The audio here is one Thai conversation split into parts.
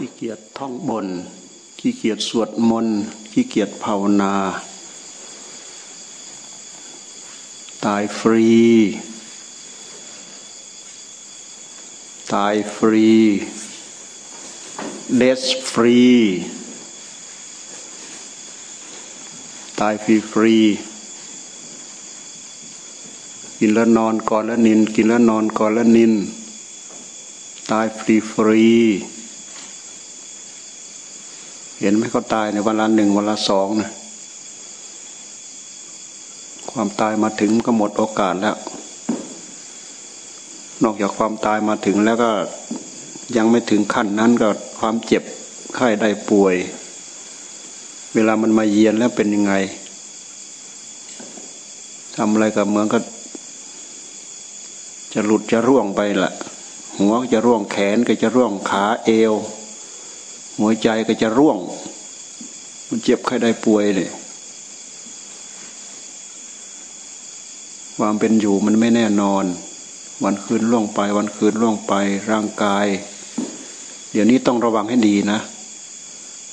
ขี้เกียจท่องบน ขี้เกียจสวดมนต์ขี้เกียจภาวนา ตายฟรี ตายฟรีเดสฟรีตายฟรีฟรีกินแล้วนอนก่อนแล้วนิน กินแล้วนอนก่อนแล้วนิน ตายฟรีฟรี เห็นไหมเขาตายในวันละหนึ่งวันละสองนะความตายมาถึงก็หมดโอกาสแล้ว นอกจากความตายมาถึงแล้วก็ยังไม่ถึงขั้นนั้นก็ความเจ็บไข้ได้ป่วย เวลามันมาเยียนแล้วเป็นยังไงทำอะไรกับเมืองก็ จะหลุดจะร่วงไปละหัวจะร่วงแขนก็จะร่วงขาเอว หัวใจก็จะร่วง มันเจ็บใครได้ป่วยเลยความเป็นอยู่มันไม่แน่นอน วันคืนล่วงไป วันคืนล่วงไป ร่างกาย เดี๋ยวนี้ต้องระวังให้ดีนะ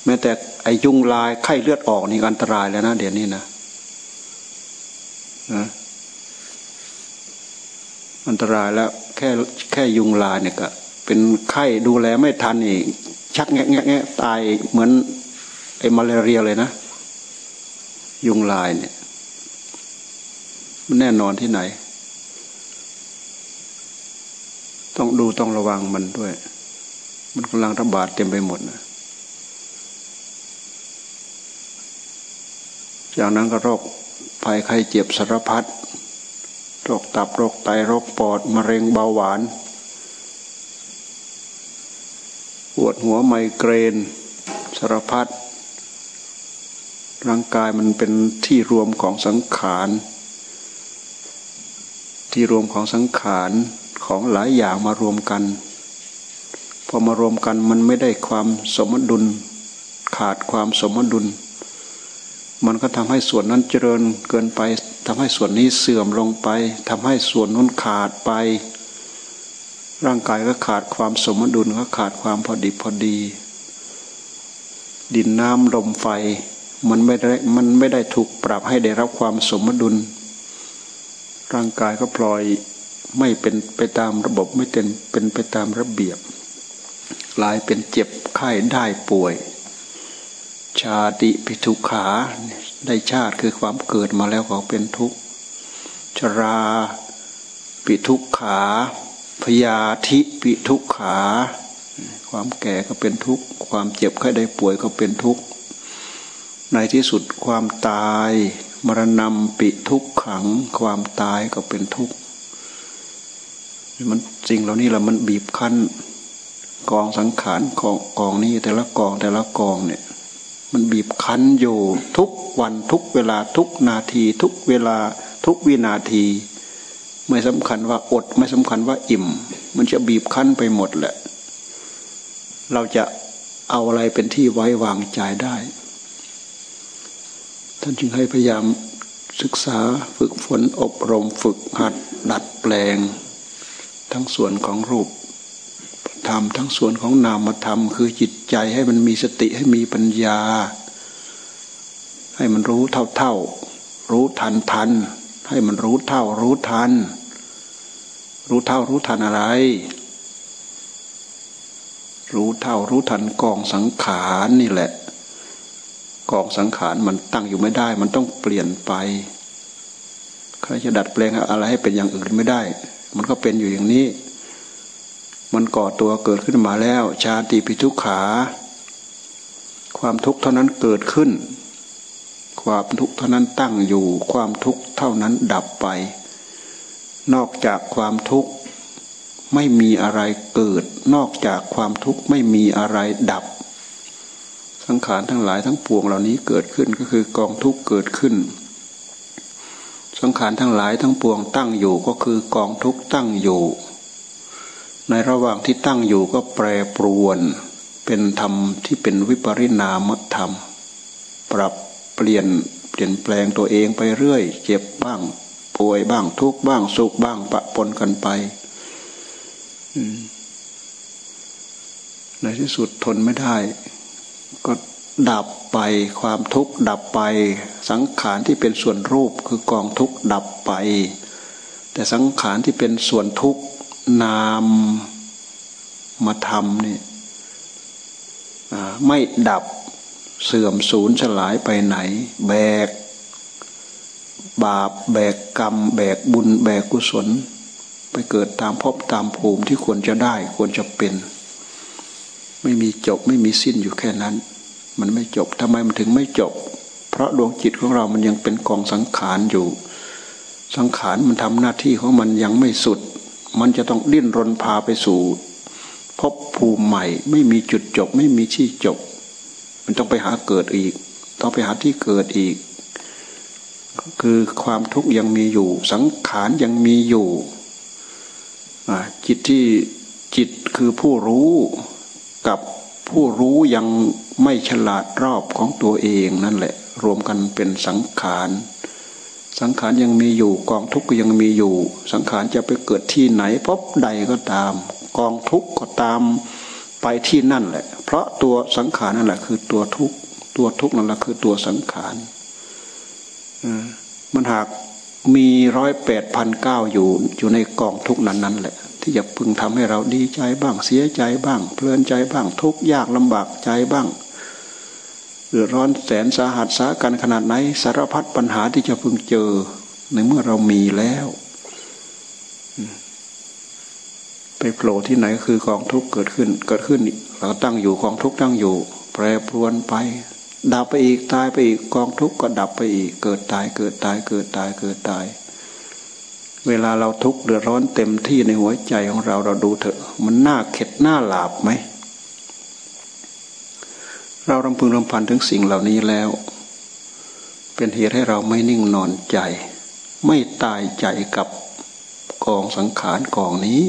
แม้แต่ไอยุงลายไข้เลือดออกนี่อันตรายแล้วนะเดี๋ยวนี้นะนะอันตรายแล้วแค่แค่ยุงลายเนี่ยก็เป็นไข้ดูแลไม่ทันอีก ชักแงะแงะตายเหมือนไอ้มาลาเรียเลยนะ ยุงลายเนี่ย มันแน่นอนที่ไหน ต้องดูต้องระวังมันด้วย มันกำลังระบาดเต็มไปหมดนะจากนั้นก็โรคภัยไข้เจ็บสารพัดโรคตับโรคไตโรคปอดมะเร็งเบาหวาน ปวดหัวไมเกรนสารพัดร่างกายมันเป็นที่รวมของสังขารที่รวมของสังขารของหลายอย่างมารวมกันพอมารวมกันมันไม่ได้ความสมดุล ขาดความสมดุล มันก็ทำให้ส่วนนั้นเจริญเกินไปทำให้ส่วนนี้เสื่อมลงไปทำให้ส่วนนู้นขาดไป ร่างกายก็ขาดความสมดุลก็ขาดความพอดีพอดี ดินน้ำลมไฟ มันไม่ได้มันไม่ได้ถูกปรับให้ได้รับความสมดุล ร่างกายก็ปล่อยไม่เป็นไปตามระบบไม่เป็นเป็นไปตามระเบียบกลายเป็นเจ็บไข้ได้ป่วย ชาติปิทุขาได้ชาติคือความเกิดมาแล้วก็เป็นทุกข์ชราปิทุขา พยาธิปิทุกขา ความแก่ก็เป็นทุกข์ ความเจ็บไข้ได้ป่วยก็เป็นทุกข์ ในที่สุดความตาย มรณะปิทุกขัง ความตายก็เป็นทุกข์มันสิ่งเหล่านี้แหละมันบีบคั้นกองสังขารของกองนี้แต่ละกองแต่ละกองเนี่ย มันบีบคั้นอยู่ทุกวันทุกเวลาทุกนาที ทุกเวลาทุกวินาที ไม่สำคัญว่าอด ไม่สำคัญว่าอิ่ม มันจะบีบคั้นไปหมดแหละ เราจะเอาอะไรเป็นที่ไว้วางใจได้ ท่านจึงให้พยายามศึกษาฝึกฝนอบรมฝึกหัดดัดแปลง ทั้งส่วนของรูปธรรมทั้งส่วนของนามธรรมคือจิตใจให้มันมีสติให้มีปัญญา ให้มันรู้เท่าเท่ารู้ทันทัน ให้มันรู้เท่ารู้ทัน รู้เท่ารู้ทันอะไร รู้เท่ารู้ทันกองสังขารนี่แหละ กองสังขารมันตั้งอยู่ไม่ได้ มันต้องเปลี่ยนไปใครจะดัดแปลงอะไรให้เป็นอย่างอื่นไม่ได้ มันก็เป็นอยู่อย่างนี้ มันก่อตัวเกิดขึ้นมาแล้ว ชาติปิทุกขา ความทุกข์เท่านั้นเกิดขึ้น ความทุกข์เท่านั้นตั้งอยู่ ความทุกข์เท่านั้นดับไป นอกจากความทุกข์ไม่มีอะไรเกิด นอกจากความทุกข์ไม่มีอะไรดับ สังขารทั้งหลายทั้งปวงเหล่านี้เกิดขึ้นก็คือกองทุกข์เกิดขึ้น สังขารทั้งหลายทั้งปวงตั้งอยู่ก็คือกองทุกข์ตั้งอยู่ ในระหว่างที่ตั้งอยู่ก็แปรปรวน เป็นธรรมที่เป็นวิปริณามธรรม ปรับ เปลี่ยนเปลี่ยนแปลงตัวเองไปเรื่อย เจ็บบ้าง ป่วยบ้างทุกบ้างสุขบ้างปะปนกันไปในที่สุดทนไม่ได้ ก็ดับไปความทุกข์ดับไป สังขารที่เป็นส่วนรูปคือกองทุกข์ดับไป แต่สังขารที่เป็นส่วนทุกข์นามมาทำนี่ไม่ดับ เสื่อมสูญสลายไปไหน แบก บาปแบกกรรม แบกบุญ แบกกุศล ไปเกิดตามภพตามภูมิที่ควรจะได้ควรจะเป็น ไม่มีจบไม่มีสิ้นอยู่แค่นั้น มันไม่จบทำไมมันถึงไม่จบ เพราะดวงจิตของเรามันยังเป็นกองสังขารอยู่ สังขารมันทำหน้าที่ของมันยังไม่สุด มันจะต้องดิ้นรนพาไปสู่พบภูมิใหม่ ไม่มีจุดจบ ไม่มีที่จบ มันต้องไปหาเกิดอีก ต้องไปหาที่เกิดอีก คือความทุกข์ยังมีอยู่ สังขารยังมีอยู่จิตที่จิตคือผู้รู้กับผู้รู้ยังไม่ฉลาดรอบของตัวเองนั่นแหละ รวมกันเป็นสังขารสังขารยังมีอยู่ กองทุกข์ก็ยังมีอยู่ สังขารจะไปเกิดที่ไหนพบใดก็ตาม กองทุกข์ก็ตาม ไปที่นั่นแหละ เพราะตัวสังขารนั่นแหละ คือตัวทุกตัวทุกนั่นแหละคือตัวสังขารมันหากมีร้อยแปดพันเก้าอยู่อยู่ในกองทุกนั้นนั้นแหละ ที่จะพึงทำให้เราดีใจบ้างเสียใจบ้าง เพลินใจบ้าง ทุกยากลำบากใจบ้างเดือดร้อนแสนสาหัสสากันขนาดไหนสารพัดปัญหาที่จะพึงเจอในเมื่อเรามีแล้ว ไปโผล่ที่ไหนคือกองทุกข์เกิดขึ้น เกิดขึ้นเราตั้งอยู่กองทุกข์ตั้งอยู่ แปรปรวนไป ดับไปอีกตายไปอีกกองทุกข์ก็ดับไปอีก เกิดตายเกิดตายเกิดตายเกิดตาย เวลาเราทุกข์เดือดร้อนเต็มที่ในหัวใจของเราเราดูเถอะ มันน่าเข็ดหน้าหลาบไหมเรารำพึงรำพันถึงสิ่งเหล่านี้แล้ว เป็นเหตุให้เราไม่นิ่งนอนใจ ไม่ตายใจกับกองสังขารกองนี้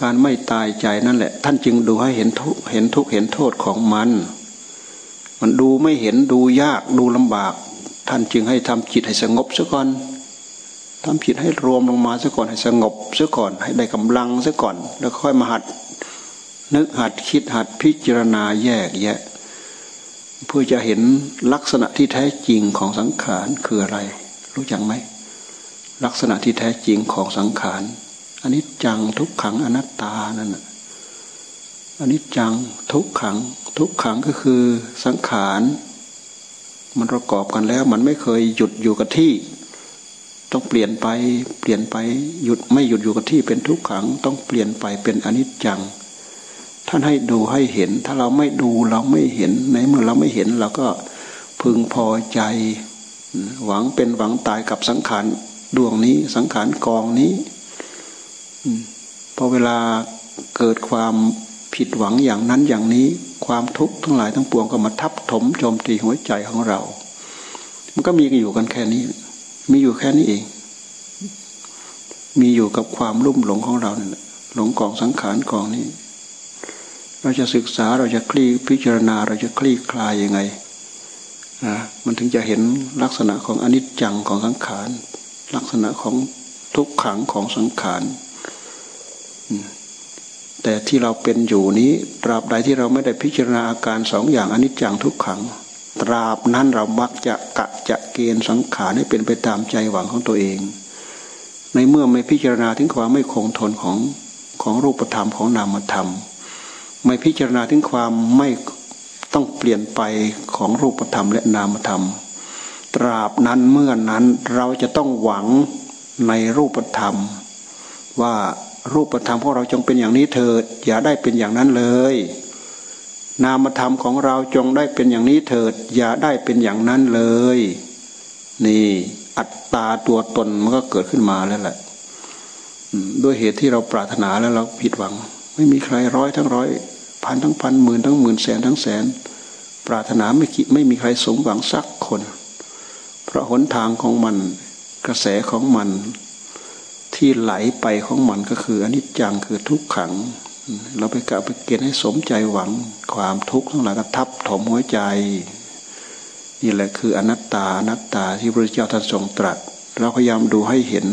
การไม่ตายใจนั่นแหละ ท่านจึงดูให้เห็นทุกเห็นทุกเห็นโทษของมัน มันดูไม่เห็นดูยากดูลำบาก ท่านจึงให้ทำจิตให้สงบซะก่อนทำจิตให้รวมลงมาซะก่อนให้สงบซะก่อน ให้ได้กำลังซะก่อน แล้วค่อยมาหัด นึกหัดคิดหัดพิจารณาแยกแยะ เพื่อจะเห็นลักษณะที่แท้จริงของสังขารคืออะไร รู้จักไหมลักษณะที่แท้จริงของสังขาร อันนี้จังทุกขังอนัตตานั่นอันนี้จังทุกขัง ทุกขังก็คือสังขารมันประกอบกันแล้ว มันไม่เคยหยุดอยู่กับที่ ต้องเปลี่ยนไปเปลี่ยนไปหยุดไม่หยุดอยู่กับที่เป็นทุกขัง ต้องเปลี่ยนไปเป็นอนิจจัง ท่านให้ดูให้เห็น ถ้าเราไม่ดูเราไม่เห็นในเมื่อเราไม่เห็นเราก็พึงพอใจ หวังเป็นหวังตายกับสังขารดวงนี้สังขารกองนี้ พอเวลาเกิดความผิดหวังอย่างนั้นอย่างนี้ ความทุกข์ทั้งหลายทั้งปวงก็มาทับถมโจมตีหัวใจของเรา มันก็มีอยู่กันแค่นี้ มีอยู่แค่นี้เอง มีอยู่กับความรุ่มหลงของเราเนี่ยหลงกองสังขารกองนี้ เราจะศึกษาเราจะคลี่พิจารณาเราจะคลี่คลายยังไงนะมันถึงจะเห็นลักษณะของอนิจจังของสังขาร ลักษณะของทุกขังของสังขาร แต่ที่เราเป็นอยู่นี้ตราบใดที่เราไม่ได้พิจารณาอาการสองอย่างอนิจจังทุกขัง ตราบนั้นเรามักจะกะจะเกณฑ์สังขารให้เป็นไปตามใจหวังของตัวเอง ในเมื่อไม่พิจารณาถึงความไม่คงทนของของรูปธรรมของนามธรรม ไม่พิจารณาถึงความไม่ต้องเปลี่ยนไปของรูปธรรมและนามธรรม ตราบนั้นเมื่อนั้นเราจะต้องหวังในรูปธรรม ว่า รูปธรรมของเราจงเป็นอย่างนี้เถิด อย่าได้เป็นอย่างนั้นเลย นามธรรมของเราจงได้เป็นอย่างนี้เถิด อย่าได้เป็นอย่างนั้นเลย นี่อัตตาตัวตนมันก็เกิดขึ้นมาแล้วแหละด้วยเหตุที่เราปรารถนาแล้วเราผิดหวัง ไม่มีใครร้อยทั้งร้อยพันทั้งพันหมื่นทั้งหมื่นแสนทั้งแสน ปรารถนาไม่คิดไม่มีใครสมหวังสักคน เพราะหนทางของมัน กระแสของมัน ที่ไหลไปของมันก็คืออนิจจังคือทุกขัง เราไปกะไปเกณฑ์ให้สมใจหวังความทุกข์ทั้งหลายก็ทับถมหัวใจ นี่แหละคืออนัตตาอนัตตาที่พระเจ้าท่านทรงตรัส เราพยายามดูให้เห็น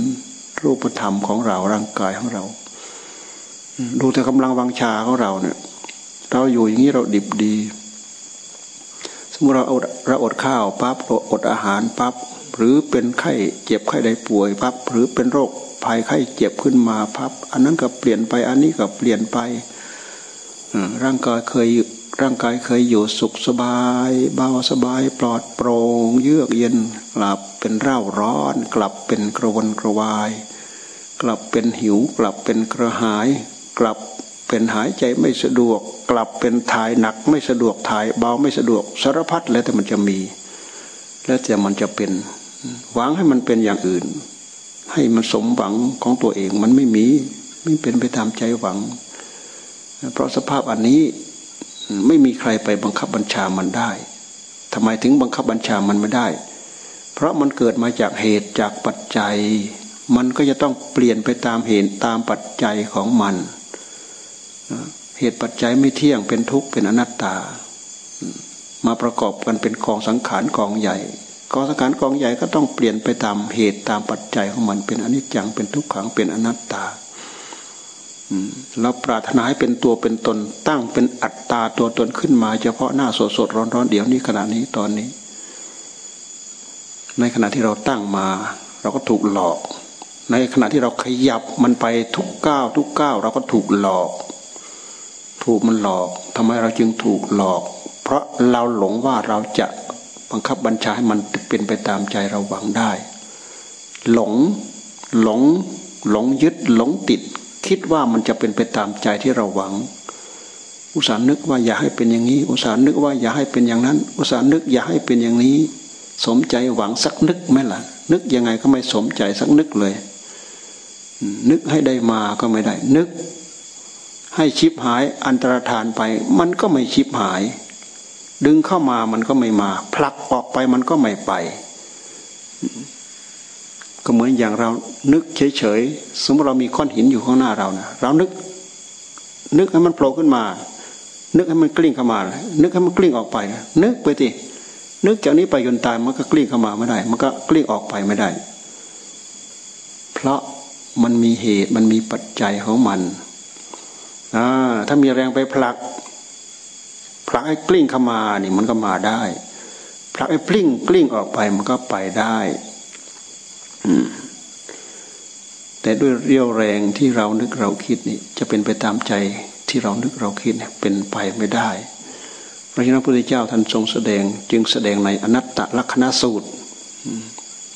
รูปธรรมของเราร่างกายของเรา ดูแต่กำลังวังชาของเราเนี่ย เราอยู่อย่างนี้เราดิบดี สมมติเราอดเราอดข้าวปั๊บอดอาหารปั๊บ หรือเป็นไข้เจ็บไข้ได้ป่วยปั๊บหรือเป็นโรคภัยไข้เจ็บขึ้นมาปั๊บอันนั้นก็เปลี่ยนไปอันนี้ก็เปลี่ยนไปร่างกายเคยร่างกายเคยอยู่สุขสบาย เบาสบายปลอดโปร่งเยือกเย็นกลับเป็นเร่าร้อน กลับเป็นกระวนกระวาย กลับเป็นหิว กลับเป็นกระหาย กลับเป็นหายใจไม่สะดวก กลับเป็นถ่ายหนักไม่สะดวกถ่ายเบาไม่สะดวกสารพัดแล้วแต่มันจะมี แล้วแต่มันจะเป็นหวังให้มันเป็นอย่างอื่น ให้มันสมหวังของตัวเองมันไม่มี ไม่เป็นไปตามใจหวัง เพราะสภาพอันนี้ไม่มีใครไปบังคับบัญชามันได้ทำไมถึงบังคับบัญชามันไม่ได้ เพราะมันเกิดมาจากเหตุจากปัจจัย มันก็จะต้องเปลี่ยนไปตามเหตุตามปัจจัยของมัน เหตุปัจจัยไม่เที่ยงเป็นทุกข์เป็นอนัตตา มาประกอบกันเป็นกองสังขารกองใหญ่กองสังขารกองใหญ่ก็ต้องเปลี่ยนไปตามเหตุตามปัจจัยของมันเป็นอนิจจังเป็นทุกขังเป็นอนัตตาเราปรารถนาให้เป็นตัวเป็นตนตั้งเป็นอัตตาตัวตนขึ้นมา เฉพาะหน้าสดสดร้อนร้อนเดี๋ยวนี้ขณะนี้ตอนนี้ ในขณะที่เราตั้งมา เราก็ถูกหลอก ในขณะที่เราขยับมันไปทุกก้าวทุกก้าวเราก็ถูกหลอก ถูกมันหลอกทำไมเราจึงถูกหลอก เพราะเราหลงว่าเราจะบังคับบัญชาให้มันเป็นไปตามใจเราหวังได้ หลงหลงหลงยึดหลงติด คิดว่ามันจะเป็นไปตามใจที่เราหวัง อุตส่าห์นึกว่าอย่าให้เป็นอย่างนี้ อุตส่าห์นึกว่าอย่าให้เป็นอย่างนั้น อุตส่าห์นึกอย่าให้เป็นอย่างนี้ สมใจหวังสักนึกไหมล่ะ นึกยังไงก็ไม่สมใจสักนึกเลย นึกให้ได้มาก็ไม่ได้ นึก ให้ชิบหายอันตรธานไป มันก็ไม่ชิบหาย ดึงเข้ามามันก็ไม่มา ผลักออกไปมันก็ไม่ไป ก็เหมือนอย่างเรานึกเฉยๆ สมมติเรามีก้อนหินอยู่ข้างหน้าเรานะเรานึก นึกให้มันโผล่ขึ้นมา นึกให้มันกลิ้งเข้ามา นึกให้มันกลิ้งออกไปนึกไปทีนึกจากนี้ไปจนตายมันก็กลิ้งเข้ามาไม่ได้ มันก็กลิ้งออกไปไม่ได้ เพราะมันมีเหตุมันมีปัจจัยของมันอถ้ามีแรงไปผลัก ผลักให้กลิ้งเข้ามานี่มันก็มาได้ผลักให้กลิ้งกลิ้งออกไปมันก็ไปได้แต่ด้วยเรี่ยวแรงที่เรานึกเราคิดนี่จะเป็นไปตามใจที่เรานึกเราคิดเนี่ยเป็นไปไม่ได้ เพราะเจ้าพุทธเจ้าท่านทรงแสดง จึงแสดงในอนัตตลักษณะสูตร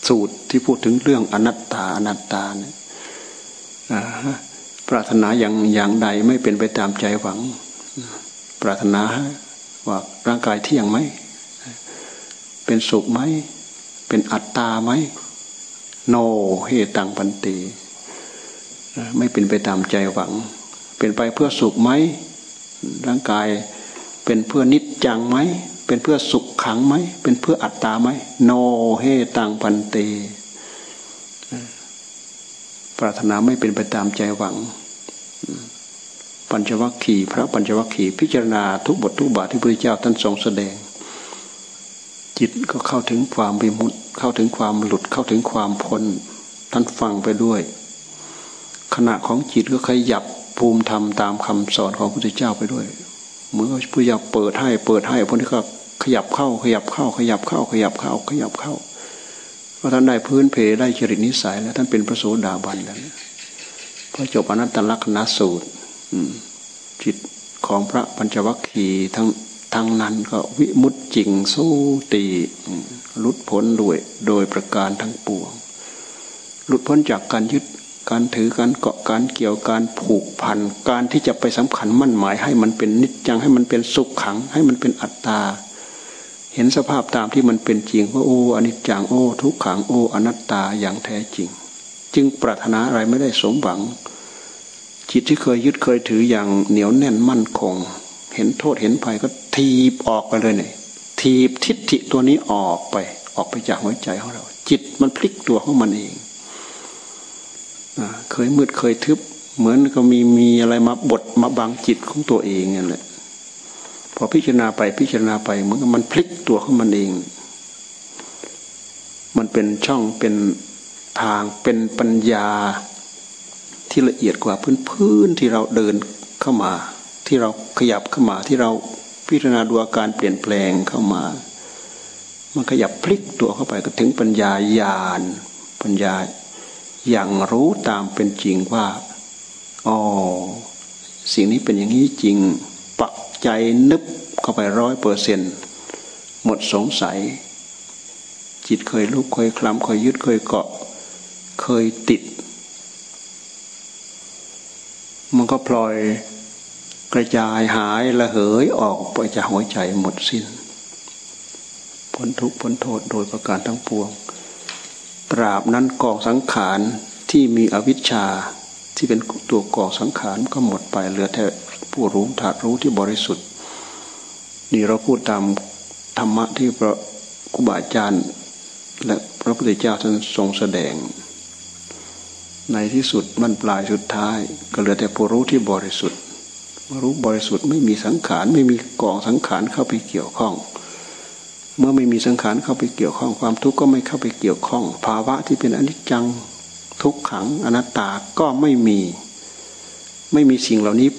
สูตรที่พูดถึงเรื่องอนัตตาอนัตตาเนี่ยปรารถนาอย่างอย่างใดไม่เป็นไปตามใจหวัง ปรารถนาว่าร่างกายเที่ยงไหม เป็นสุขไหม เป็นอัตตาไหม โนเฮตังปันติไม่เป็นไปตามใจหวัง เป็นไปเพื่อสุขไหม ร่างกายเป็นเพื่อนิจจังไหม เป็นเพื่อสุขขังไหม เป็นเพื่ออัตตาไหม โนเฮตังปันติปรารถนาไม่เป็นไปตามใจหวัง ปัญจวัคคีย์พระปัญจวัคคีย์พิจารณาทุกบททุกบาทที่พระเจ้าท่านทรงแสดง จิตก็เข้าถึงความวิมุตเข้าถึงความหลุดเข้าถึงความพ้นท่านฟังไปด้วย ขณะของจิตก็ขยับภูมิธรรมตามคำสอนของพระพุทธเจ้าไปด้วยเมื่อพระพุทธเจ้าเปิดให้เปิดให้พวกนี้ก็ขยับเข้าขยับเข้า ขยับเข้า ขยับเข้า ขยับเข้าเพราะท่านได้พื้นเพได้จริตนิสัยแล้วท่านเป็นพระโสดาบันแล้วพอจบอนัตตลักษณสูตร จิตของพระปัญจวัคคีย์ทั้งทั้งนั้นก็วิมุตจิงสู้ตีหลุดพ้นด้วยโดยประการทั้งปวง หลุดพ้นจากการยึดการถือการเกาะการเกี่ยวการผูกพันการที่จะไปสำคัญมั่นหมาย ให้มันเป็นนิจจังให้มันเป็นสุขขัง ให้มันเป็นอัตตา เห็นสภาพตามที่มันเป็นจริงว่าโอ้อนิจจังโอ้ทุกขังโอ้อนัตตาอย่างแท้จริง จึงปรารถนาอะไรไม่ได้สมหวัง จิตที่เคยยึดเคยถืออย่างเหนียวแน่นมั่นคง เห็นโทษเห็นภัยก็ทีบออกไปเลยเนี่ยทีบทิฏฐิตัวนี้ออกไป ออกไปจากหัวใจของเรา จิตมันพลิกตัวของมันเองเคยมืดเคยทึบ เหมือนก็มีมีอะไรมาบดมาบังจิตของตัวเองนั่นแหละพอพิจารณาไปพิจารณาไปเหมือนกับมันพลิกตัวของมันเอง มันเป็นช่องเป็นทางเป็นปัญญา ที่ละเอียดกว่าพื้นพื้นที่เราเดินเข้ามา ที่เราขยับเข้ามาที่เราพิจารณาดูอาการเปลี่ยนแปลงเข้ามา มันขยับพลิกตัวเข้าไปก็ถึงปัญญาญาณปัญญาอย่างรู้ตามเป็นจริงว่าอ๋อสิ่งนี้เป็นอย่างนี้จริง ปักใจนึบเข้าไปร้อยเปอร์เซ็นหมดสงสัย จิตเคยลุกเคยคลำเคยยึดเคยเกาะ เคยติด มันก็พลอยกระจายหายละเหยออกไปจากหัวใจหมดสิ้นพ้นทุกพ้นโทษโดยประการทั้งปวง ตราบนั้นกองสังขารที่มีอวิชชาที่เป็นตัวก่อสังขารก็หมดไปเหลือแต่ผู้รู้ถาดรู้ที่บริสุทธิ์ นี่เราพูดตามธรรมะที่พระกุบาอาจารย์ และพระพุทธเจ้าท่านทรงแสดง ในที่สุดมันปลายสุดท้าย ก็เหลือแต่ผู้รู้ที่บริสุทธิ์รู้บริสุทธิ์ไม่มีสังขารไม่มีกองสังขารเข้าไปเกี่ยวข้อง เมื่อไม่มีสังขารเข้าไปเกี่ยวข้องความทุกข์ก็ไม่เข้าไปเกี่ยวข้อง ภาวะที่เป็นอนิจจังทุกขังอนัตตาก็ไม่มี ไม่มีสิ่งเหล่านี้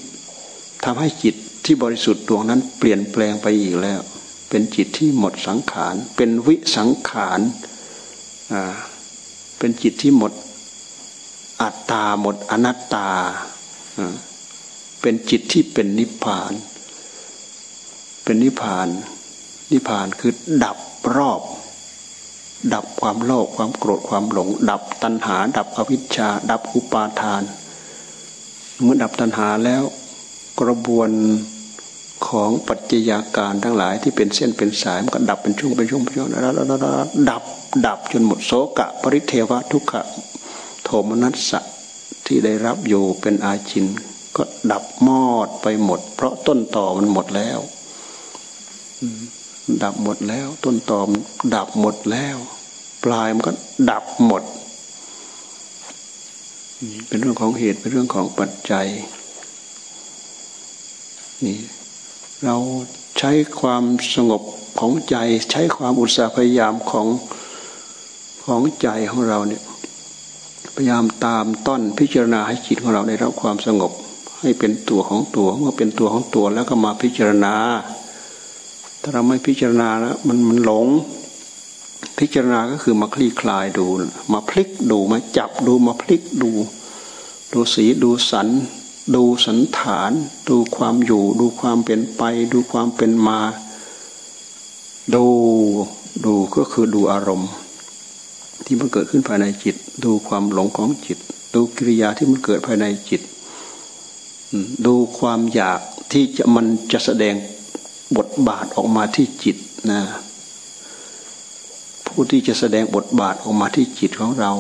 ทำให้จิตที่บริสุทธิ์ดวงนั้นเปลี่ยนแปลงไปอีกแล้ว เป็นจิตที่หมดสังขาร เป็นวิสังขารอ่าเป็นจิตที่หมด อัตตาหมดอนัตตา เป็นจิตที่เป็นนิพพาน เป็นนิพพาน นิพพานคือดับรอบ ดับความโลภความโกรธความหลง ดับตัณหา ดับอวิชชา ดับอุปาทาน เมื่อดับตัณหาแล้วกระบวนของปัจจัยาการทั้งหลายที่เป็นเส้นเป็นสายมันก็ดับเป็นช่วงเป็นช่วงเป็นช่วงแล้วดับดับจนหมดโสกะ ปริเทวะทุกขะ มนัสสะที่ได้รับอยู่เป็นอาจิน ก็ดับมอดไปหมด เพราะต้นต่อมันหมดแล้วดับหมดแล้ว ต้นตอมดับหมดแล้ว ปลายมันก็ดับหมด เป็นเรื่องของเหตุเป็นเรื่องของปัจจัยนี่เราใช้ความสงบของใจ ใช้ความอุตสาห์พยายามของของใจของเราเนี่ย พยายามตามต้นพิจารณาให้จิตของเราได้รับความสงบ ให้เป็นตัวของตัวเมื่อเป็นตัวของตัวแล้วก็มาพิจารณา ถ้าเราไม่พิจารณาแล้วมันมันหลง พิจารณาก็คือมาคลี่คลายดู มาพลิกดูมาจับดูมาพลิกดู ดูสีดูสัน ดูสันฐาน ดูความอยู่ ดูความเป็นไป ดูความเป็นมา ดูดูก็คือดูอารมณ์ ที่มันเกิดขึ้นภายในจิต ดูความหลงของจิต ดูกิริยาที่มันเกิดภายในจิต ดูความอยากที่จะมันจะแสดงบทบาทออกมาที่จิตนะผู้ที่จะแสดงบทบาทออกมาที่จิตของเรา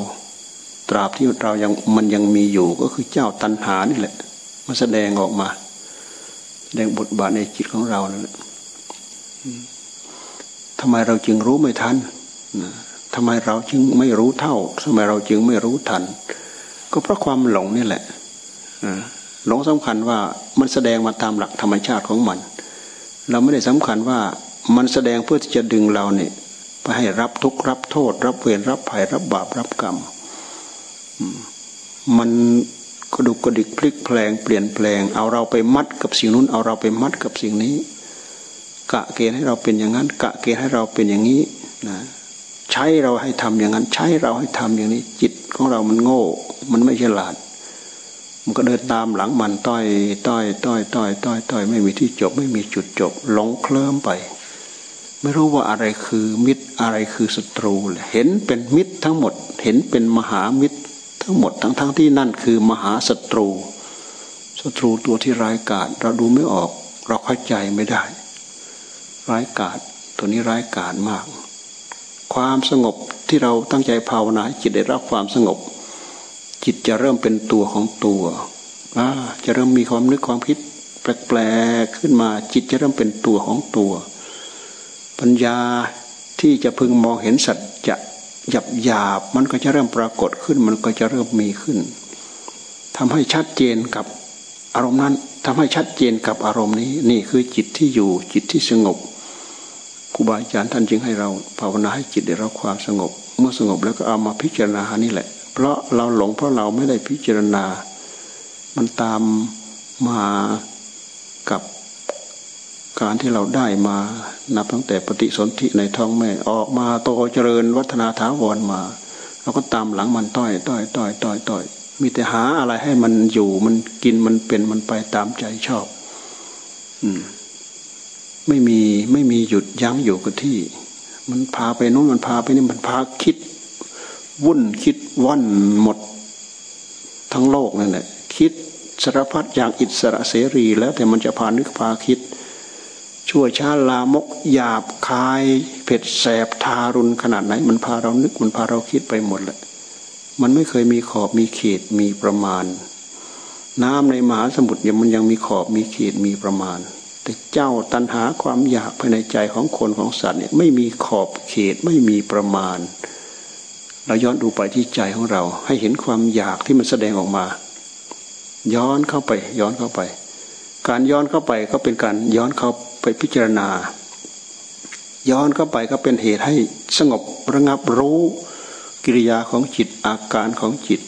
ตราบที่เรายังมันยังมีอยู่ก็คือเจ้าตัณหานี่แหละมาแสดงออกมา แสดงบทบาทในจิตของเรานั่นแหละทำไมเราจึงรู้ไม่ทัน ทำไมเราจึงไม่รู้เท่าทำไมเราจึงไม่รู้ทัน ก็เพราะความหลงนี่แหละหลงสำคัญว่ามันแสดงมาตามหลักธรรมชาติของมัน เราไม่ได้สำคัญว่ามันแสดงเพื่อที่จะดึงเราเนี่ยไปให้รับทุกข์รับโทษ รับเวรรับภัยรับบาปรับกรรมมันกระดุกกระดิกพลิกแปลงเปลี่ยนแปลง เอาเราไปมัดกับสิ่งนู้น เอาเราไปมัดกับสิ่งนี้ กะเกณฑ์ให้เราเป็นอย่างนั้น กะเกณฑ์ให้เราเป็นอย่างนี้นะ ใช้เราให้ทำอย่างนั้น ใช้เราให้ทำอย่างนี้ จิตของเรามันโง่ มันไม่ฉลาด มันก็เดินตามหลังมันต้อยต้อยต้อยต้อยต้อยต้อยไม่มีที่จบ ไม่มีจุดจบหลงเคลิ้มไป ไม่รู้ว่าอะไรคือมิตรอะไรคือศัตรู เห็นเป็นมิตรทั้งหมด เห็นเป็นมหามิตรทั้งหมดทั้งทั้งที่นั่นคือมหาศัตรูศัตรูตัวที่ร้ายกาจเราดูไม่ออก เราเข้าใจไม่ได้ ร้ายกาจตัวนี้ร้ายกาจมาก ความสงบที่เราตั้งใจภาวนาจิตได้รับความสงบ จิตจะเริ่มเป็นตัวของตัวจะเริ่มมีความนึกความคิดแปลกๆขึ้นมา จิตจะเริ่มเป็นตัวของตัว ปัญญาที่จะพึงมองเห็นสัจจะหยับหยาบมันก็จะเริ่มปรากฏขึ้น มันก็จะเริ่มมีขึ้นทำให้ชัดเจนกับอารมณ์นั้นทำให้ชัดเจนกับอารมณ์นี้ นี่คือจิตที่อยู่จิตที่สงบ ครูบาอาจารย์ท่านจึงให้เราภาวนาให้จิตได้รับความสงบ เมื่อสงบแล้วก็เอามาพิจารณานี่แหละ เพราะเราหลงเพราะเราไม่ได้พิจารณา มันตามมากับการที่เราได้มานับตั้งแต่ปฏิสนธิในท้องแม่ออกมาโตเจริญวัฒนาถาวรมาเราก็ตามหลังมันต้อยต้อยต้อยต้อยต้อยมีแต่หาอะไรให้มันอยู่มันกินมันเป็นมันไปตามใจชอบ อืม ไม่มีไม่มีหยุดยั้งอยู่กับที่ มันพาไปนู้นมันพาไปนี่มันพาคิด วุ่นคิดว่อนหมด ทั้งโลกนั่นแหละคิดสารพัดอย่างอิสระเสรี แล้วแต่มันจะพานึกพาคิด ชั่วช้าลามกหยาบคาย เผ็ดแสบทารุณขนาดไหน มันพาเรานึกมันพาเราคิดไปหมดแหละมันไม่เคยมีขอบมีเขตมีประมาณ น้ำในมหาสมุทรยังมันยังมีขอบมีเขตมีประมาณ แต่เจ้าตันหาความอยากภายในใจของคนของสัตว์เนี่ยไม่มีขอบเขตไม่มีประมาณ เราย้อนดูไปที่ใจของเรา ให้เห็นความอยากที่มันแสดงออกมา ย้อนเข้าไป ย้อนเข้าไป การย้อนเข้าไปก็เป็นการย้อนเข้าไปพิจารณา ย้อนเข้าไปก็เป็นเหตุให้สงบระงับรู้กิริยาของจิตอาการของจิต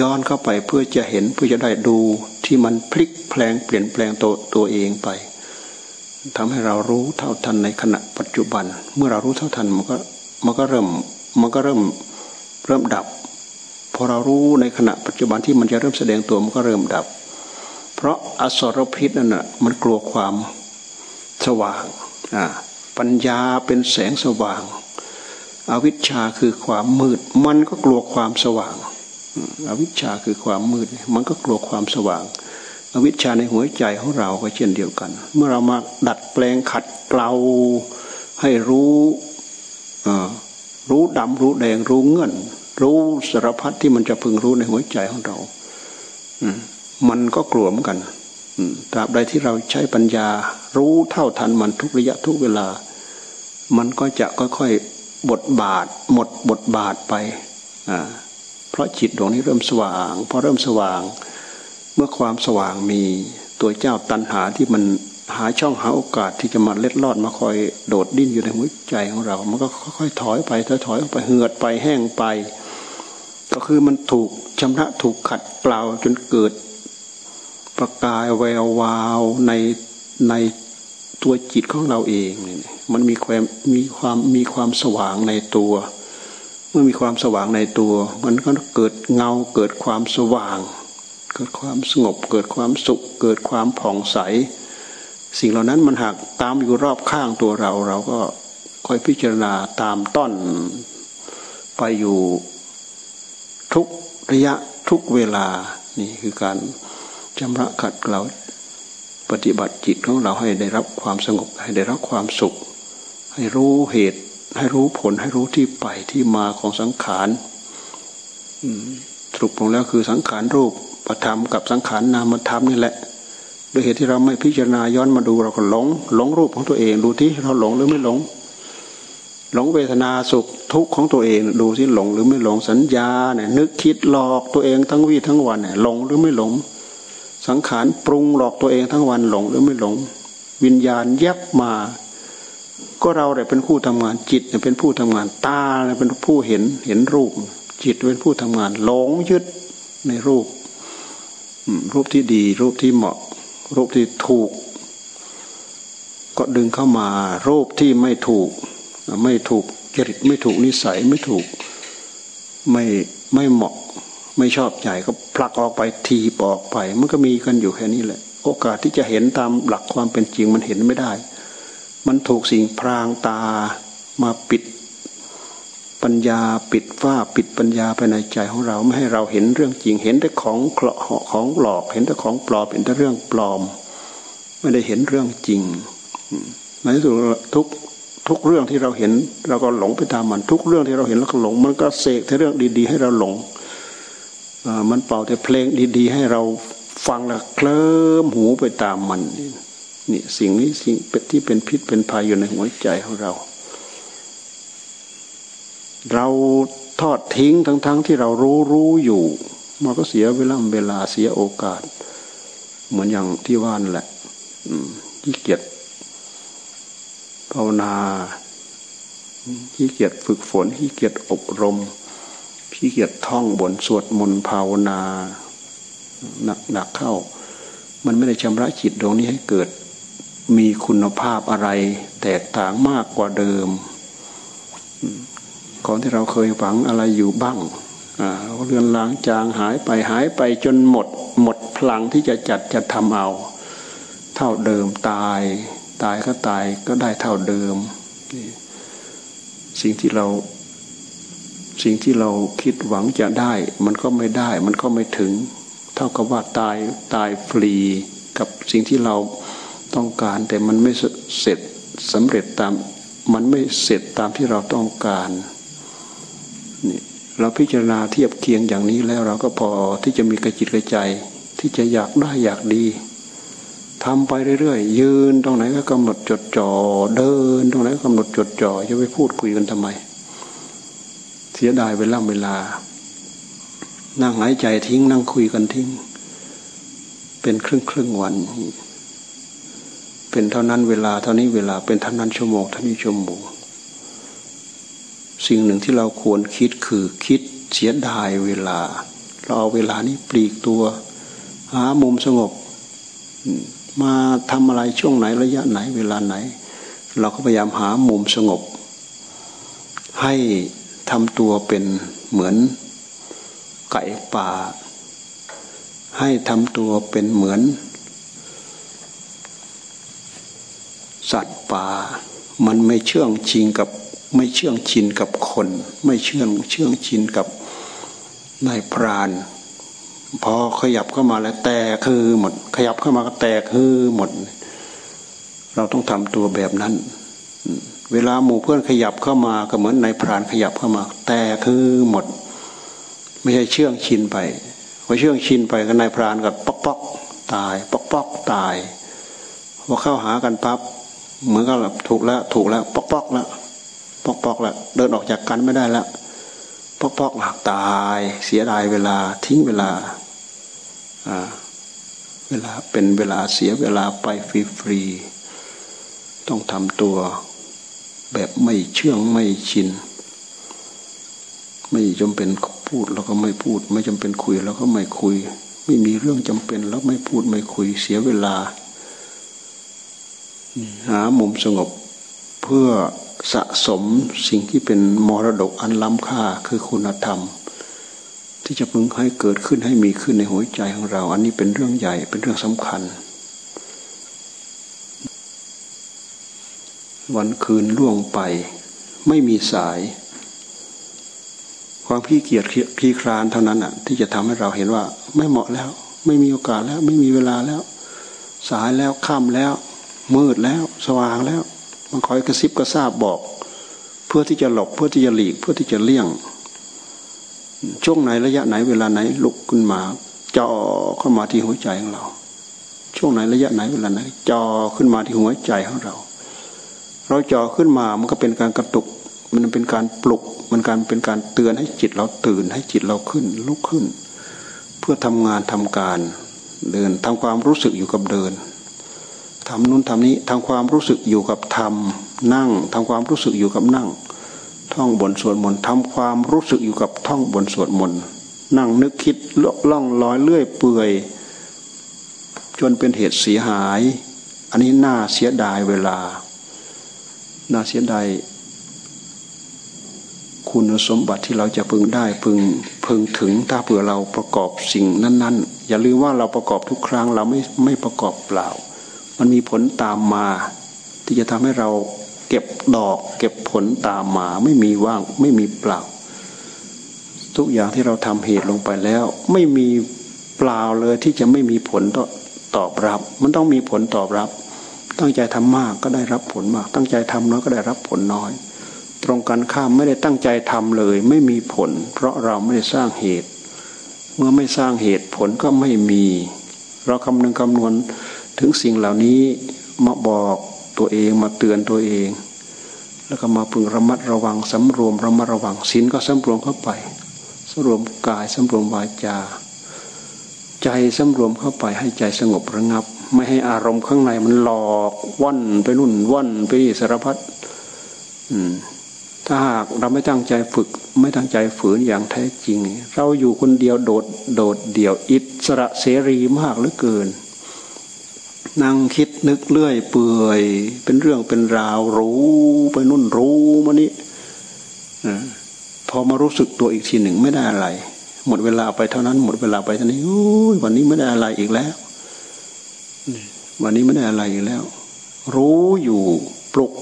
ย้อนเข้าไปเพื่อจะเห็นเพื่อจะได้ดู ที่มันพลิกแปลงเปลี่ยนแปลงตัวตัวเองไปทำให้เรารู้เท่าทันในขณะปัจจุบัน เมื่อเรารู้เท่าทันมันก็มันก็เริ่มมันก็เริ่มเริ่มดับพอเรารู้ในขณะปัจจุบันที่มันจะเริ่มแสดงตัวมันก็เริ่มดับ เพราะอสรพิษนั่นน่ะมันกลัวความสว่างอ่าปัญญาเป็นแสงสว่าง อวิชชาคือความมืด มันก็กลัวความสว่าง อวิชชาคือความมืด มันก็กลัวความสว่าง อวิชชาในหัวใจของเราก็เช่นเดียวกัน เมื่อเรามาดัดแปลงขัดเกลาให้รู้รู้ดำรู้แดงรู้เงื่อน รู้สารพัดที่มันจะพึงรู้ในหัวใจของเรามันก็กลัวเหมือนกันตราบใดที่เราใช้ปัญญา รู้เท่าทันมันทุกระยะทุกเวลา มันก็จะค่อยๆบทบาท หมดบทบาทไปเพ ราะจิตดวงนี้เริ่มสว่างพอเริ่มสว่าง เมื่อความสว่างมีตัวเจ้าตันหาที่มันหาช่องหาโอกาสที่จะมาเล็ดลอดมาคอยโดดดิ้นอยู่ในหัวใจของเรา มันก็ค่อยๆถอยไปถอยออกไปเหือดไปแห้งไป ก็คือมันถูกชำระถูกขัดเกลาจนเกิด ประกายแวววาวในในตัวจิตของเราเองเนี่ยมันมีความมีความมีความสว่างในตัว เมื่อมีความสว่างในตัว มันก็เกิดเงาเกิดความสว่าง เกิดความสงบ เกิดความสุข เกิดความผ่องใส สิ่งเหล่านั้นมันหากตามอยู่รอบข้างตัวเรา เราก็คอยพิจารณาตามต้น ไปอยู่ทุกระยะทุกเวลานี่คือการชำระขัดเกลาปฏิบัติจิตของเราให้ได้รับความสงบให้ได้รับความสุข ให้รู้เหตุ ให้รู้ผลให้รู้ที่ไปที่มาของสังขารสรุปลงแล้วคือสังขารรูปประธรรมกับสังขารนามธรรมนี่แหละโดยเหตุที่เราไม่พิจารณาย้อนมาดูเราก็หลงหลงรูปของตัวเอง ดูที่เราหลงหรือไม่หลง หลงเวทนาสุขทุกข์ของตัวเอง ดูที่หลงหรือไม่หลงสัญญาเนี่ยนึกคิดหลอกตัวเองทั้งวี่ทั้งวันเนี่ยหลงหรือไม่หลง สังขารปรุงหลอกตัวเองทั้งวันหลงหรือไม่หลง วิญญาณแยบมา ก็เราเนี่ยเป็นผู้ทำงานจิตเนี่ยเป็นผู้ทำงานตาเนี่ยเป็นผู้เห็นเห็นรูป จิตเป็นผู้ทำงานหลงยึดในรูป รูปที่ดี รูปที่เหมาะ รูปที่ถูก ก็ดึงเข้ามา รูปที่ไม่ถูก ไม่ถูกจริตไม่ถูกนิสัยไม่ถูก ไม่ไม่เหมาะ ไม่ชอบใจก็ผลักออกไปทีปออกไป มันก็มีกันอยู่แค่นี้แหละ โอกาสที่จะเห็นตามหลักความเป็นจริงมันเห็นไม่ได้ มันถูกสิ่งพรางตามาปิดปัญญาปิดฝ้าปิดปัญญาภายในใจของเราไม่ให้เราเห็นเรื่องจริงเห็นแต่ของเคราะห์ของหลอก เห็นแต่ของปลอมเห็นแต่เรื่องปลอม ไม่ได้เห็นเรื่องจริงในที่สุดทุกทุกเรื่องที่เราเห็นเราก็หลงไปตามมัน ทุกเรื่องที่เราเห็นแล้วก็หลง มันก็เสกแต่เรื่องดี ๆ ให้เราหลงมันเป่าแต่เพลงดี ๆ ให้เราฟังแล้วเคลิ้มหูไปตามมัน นี่สิ่งนี้สิ่งที่เป็นพิษเป็นภัยอยู่ในหัวใจของเรา เราทอดทิ้งทั้งๆทที่เรารู้รู้อยู่มันก็เสียเวลาเวลาเสียโอกาส เหมือนอย่างที่ว่านแหละขี้เกียจภาวนาขี้เกียจฝึกฝนขี้เกียจอบรมขี้เกียจท่องบนสวดมนต์ภาวนาหนักหนักเข้า มันไม่ได้ชำระจิตดวงนี้ให้เกิด มีคุณภาพอะไร แตกต่างมากกว่าเดิม ของที่เราเคยฝังอะไรอยู่บ้างเรือนล้างจางหายไปหายไปจนหมด หมดพลังที่จะจัดจะทำเอา เท่าเดิมตาย ตายก็ตายก็ได้เท่าเดิม สิ่งที่เราสิ่งที่เราคิดหวังจะได้ มันก็ไม่ได้ มันก็ไม่ถึง เท่ากับว่าตายตายฟรีกับสิ่งที่เรา ต้องการ แต่มันไม่เสร็จสำเร็จตามมันไม่เสร็จตามที่เราต้องการนี่เราพิจารณาเทียบเคียงอย่างนี้แล้วเราก็พอที่จะมีกระจิตกระใจ ที่จะอยากได้อยากดีทำไปเรื่อยๆ ยืนตรงไหนก็กำหนดจดจ่อเดิน ตรงไหนก็กำหนดจดจ่อจะไปพูดคุยกันทำไม เสียดายเวลาเวลา นั่งหายใจทิ้ง นั่งคุยกันทิ้ง เป็นครึ่งครึ่งวัน เป็นเท่านั้นเวลาเท่านี้เวลาเป็นเท่านั้นชั่วโมงเท่านี้ชั่วโมงสิ่งหนึ่งที่เราควรคิดคือคิดเสียดายเวลา เราเอาเวลานี้ปลีกตัว หามุมสงบ มาทำอะไรช่วงไหนระยะไหนเวลาไหน เราก็พยายามหามุมสงบ ให้ทำตัวเป็นเหมือนไก่ป่า ให้ทำตัวเป็นเหมือน สัตว์ป่า มันไม่เชื่องชิงกับไม่เชื่องชินกับคน ไม่เชื่องเชื่องชินกับนายพรานพอขยับเข้ามาแล้วแตกคือหมด ขยับเข้ามาก็แตกคือหมด เราต้องทำตัวแบบนั้น เวลาหมู่เพื่อนขยับเข้ามาก็เหมือนนายพรานขยับเข้ามา แตกคือหมด ไม่ใช่เชื่องชินไปพอเชื่องชินไปก็นายพรานก็ป๊อกป๊อกตายป๊อกป๊อกตายพอเข้าหากันปั๊บ เหมือนกับถูกแล้วถูกแล้วปอกปอกแล้วปอกปอกแล้วเดินออกจากกันไม่ได้แล้วปอกปอกหลักตาย เสียดายเวลาทิ้งเวลาอ่าเวลาเป็นเวลาเสียเวลาไปฟรีๆต้องทำตัวแบบไม่เชื่องไม่ชิน ไม่จำเป็นพูดแล้วก็ไม่พูด ไม่จำเป็นคุยแล้วก็ไม่คุย ไม่มีเรื่องจำเป็นแล้วไม่พูดไม่คุยเสียเวลา หามุมสงบเพื่อสะสมสิ่งที่เป็นมรดกอันล้ำค่าคือคุณธรรม ที่จะพึงให้เกิดขึ้นให้มีขึ้นในหัวใจของเรา อันนี้เป็นเรื่องใหญ่เป็นเรื่องสำคัญ วันคืนล่วงไปไม่มีสาย ความขี้เกียจขี้คลานเท่านั้นอะ ที่จะทำให้เราเห็นว่าไม่เหมาะแล้ว ไม่มีโอกาสแล้ว ไม่มีเวลาแล้ว สายแล้วค่ำแล้ว มืดแล้ว สว่างแล้ว มันคอยกระซิบกระซาบบอก เพื่อที่จะหลบเพื่อที่จะหลีก เพื่อที่จะเลี่ยง ช่วงไหนระยะไหนเวลาไหนลุกขึ้นมาจ่อเข้ามาที่หัวใจของเรา ช่วงไหนระยะไหนเวลาไหนจ่อขึ้นมาที่หัวใจของเรา เราจ่อขึ้นมามันก็เป็นการกระตุก มันเป็นการปลุก มันการเป็นการเตือนให้จิตเราตื่นให้จิตเราขึ้น ลุกขึ้น เพื่อทำงานทำการเดินทำความรู้สึกอยู่กับเดิน ทำนู้นทำนี้ทำความรู้สึกอยู่กับธรรมนั่งทำความรู้สึกอยู่กับนั่ง ท่องบนสวดมนต์ทำความรู้สึกอยู่กับท่องบนสวดมนต์นั่งนึกคิดล่องลอยเลื่อยเปื่อย จนเป็นเหตุเสียหาย อันนี้น่าเสียดายเวลา น่าเสียดายคุณสมบัติที่เราจะพึงได้พึงพึงถึงถ้าเผื่อเราประกอบสิ่งนั้น ๆ อย่าลืมว่าเราประกอบทุกครั้งเราไม่ไม่ประกอบเปล่า มันมีผลตามมา ที่จะทำให้เราเก็บดอก เก็บผลตามมา ไม่มีว่างไม่มีเปล่า ทุกอย่างที่เราทำเหตุลงไปแล้ว ไม่มีเปล่าเลยที่จะไม่มีผลตอบรับ มันต้องมีผลตอบรับ ตั้งใจทำมากก็ได้รับผลมาก ตั้งใจทำน้อยก็ได้รับผลน้อย ตรงกันข้ามไม่ได้ตั้งใจทำเลย ไม่มีผล เพราะเราไม่ได้สร้างเหตุ เมื่อไม่สร้างเหตุผลก็ไม่มี เราคำนึงคำนวณ ถึงสิ่งเหล่านี้มาบอกตัวเองมาเตือนตัวเอง แล้วก็มาพึงระมัดระวังสำรวมระมัดระวังศีลก็สำรวมเข้าไปสำรวมกายสำรวมวาจา ใจสำรวมเข้าไปให้ใจสงบระงับ ไม่ให้อารมณ์ข้างในมันหลอกว่อนไปนุ่นว่อนไปสารพัดถ้าหากเราไม่ตั้งใจฝึก ไม่ตั้งใจฝืนอย่างแท้จริง เราอยู่คนเดียวโดดโดดเดี่ยวอิสระเสรีมากเหลือเกิน นั่งคิดนึกเลื่อยเปื่อย เป็นเรื่องเป็นราวรู้ไปนุ่นรู้มานี้พอมารู้สึกตัวอีกทีหนึ่งไม่ได้อะไร หมดเวลาไปเท่านั้น หมดเวลาไปเท่านี้วันนี้ไม่ได้อะไรอีกแล้ววันนี้ไม่ได้อะไรอีกแล้ว รู้อยู่ปลุก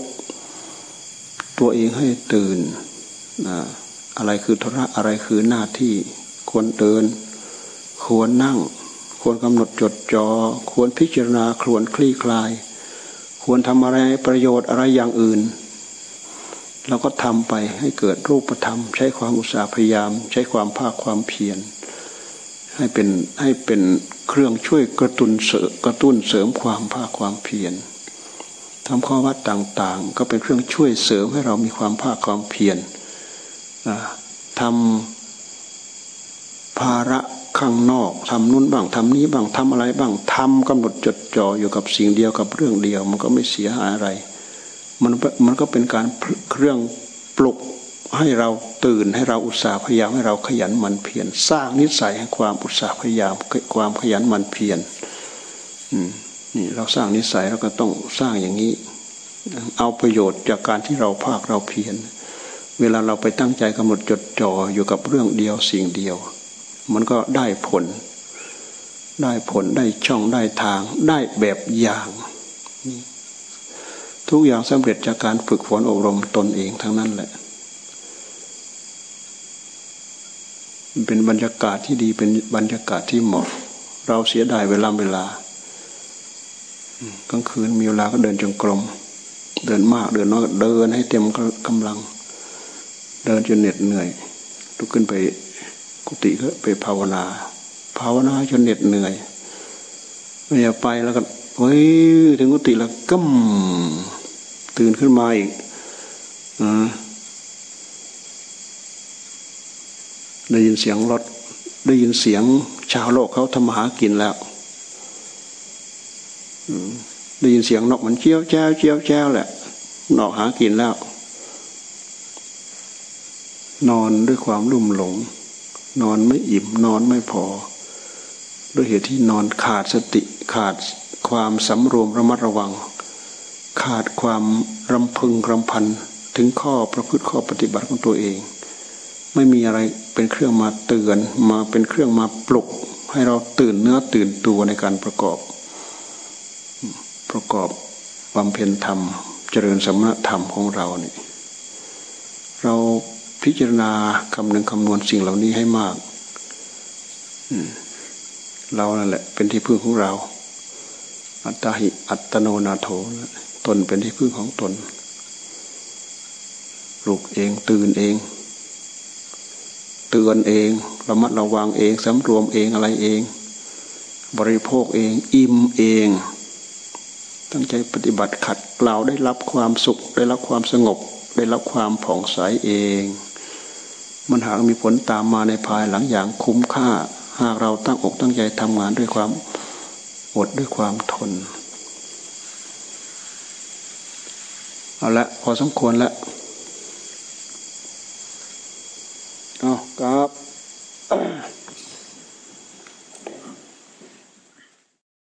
ตัวเองให้ตื่นอะไรคือธุระอะไรคือหน้าที่ควรเดิน ควรนั่ง ควรกำหนดจดจอ่อควรพิจารณาควรคลี่คลาย ควรทำอะไรประโยชน์อะไรอย่างอื่นเราก็ทำไปให้เกิดรูปธรรม ใช้ความอุตสาห์พยายาม ใช้ความภาคความเพียรให้เป็นให้เป็นเครื่องช่วยกระตุ้นเสริมกระตุ้นเสริมความภาคความเพียรทำข้อวัดต่างๆ ก็เป็นเครื่องช่วยเสริมให้เรามีความภาคความเพียรทำภาระ ข้างนอกทำนู้นบ้างทำนี้บ้างทำอะไรบ้างทำกำหนดจดจ่ออยู่กับสิ่งเดียวกับเรื่องเดียว มันก็ไม่เสียหายอะไร มันมันก็เป็นการเครื่องปลุกให้เราตื่นให้เราอุตสาห์พยายามให้เราขยันมันเพียรสร้างนิสัยแห่งความอุตสาห์พยายามความขยันมันเพียรนี่เราสร้างนิสัยเราก็ต้องสร้างอย่างนี้ เอาประโยชน์จากการที่เราภาคเราเพียรเวลาเราไปตั้งใจกำหนดจดจ่ออยู่กับเรื่องเดียวสิ่งเดียว มันก็ได้ผล ได้ผลได้ช่องได้ทาง ได้แบบอย่างทุกอย่างสำเร็จจากการฝึกฝนอบรมตนเองทั้งนั้นแหละ เป็นบรรยากาศที่ดีเป็นบรรยากาศที่เหมาะ เราเสียดายเวลาเวลากลางคืนมีเวลาก็เดินจงกรมเดินมากเดินน้อยเดินให้เต็มกำลัง เดินจนเหน็ดเหนื่อยลุกขึ้นไป กุฏิก็ไปภาวนา ภาวนาจนเหน็ดเหนื่อยไม่อไปแล้วก็เฮ้ยถึงกุฏิแล้วก็ตื่นขึ้นมาอีกอได้ยินเสียงรถ ได้ยินเสียงชาวโลกเขาทำมาหากินแล้วได้ยินเสียงนกมันเจียวแจ้วเจียวแจ้วแหละนอกหากินแล้ว นอนด้วยความลุ่มหลง นอนไม่อิ่มนอนไม่พอ ด้วยเหตุที่นอนขาดสติขาดความสำรวมระมัดระวัง ขาดความรำพึงรำพันถึงข้อประพฤติข้อปฏิบัติของตัวเอง ไม่มีอะไรเป็นเครื่องมาเตือนมาเป็นเครื่องมาปลุก ให้เราตื่นเนื้อตื่นตัวในการประกอบ ประกอบบำเพ็ญธรรม เจริญสมณธรรมของเราเนี่ยเรา พิจารณาคำนึงคำนวณสิ่งเหล่านี้ให้มากเรานั่นแหละ เป็นที่พึ่งของเรา อัตตหิอัตโนนาโถตนเป็นที่พึ่งของตนปลุกเองตื่นเองเตือนเองระมัดระวังเองสำรวมเองอะไรเอง บริโภคเอง อิ่มเอง ตั้งใจปฏิบัติขัดเกลาได้รับความสุข ได้รับความสงบ ได้รับความผ่องใสเอง มันหากมีผลตามมาในภายหลังอย่างคุ้มค่า หากเราตั้งอกตั้งใจทำงานด้วยความอดด้วยความทน เอาละพอสมควรแล้ว哦，好。